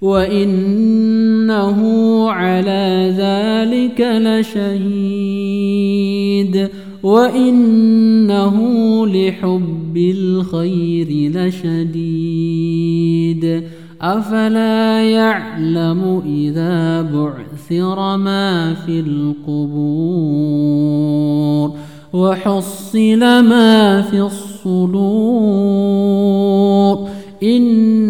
وإنه على ذلك لشهيد وإنه لحب الخير لشديد أفلا يعلم إذا بعثر ما في القبور وحصل ما في الصدور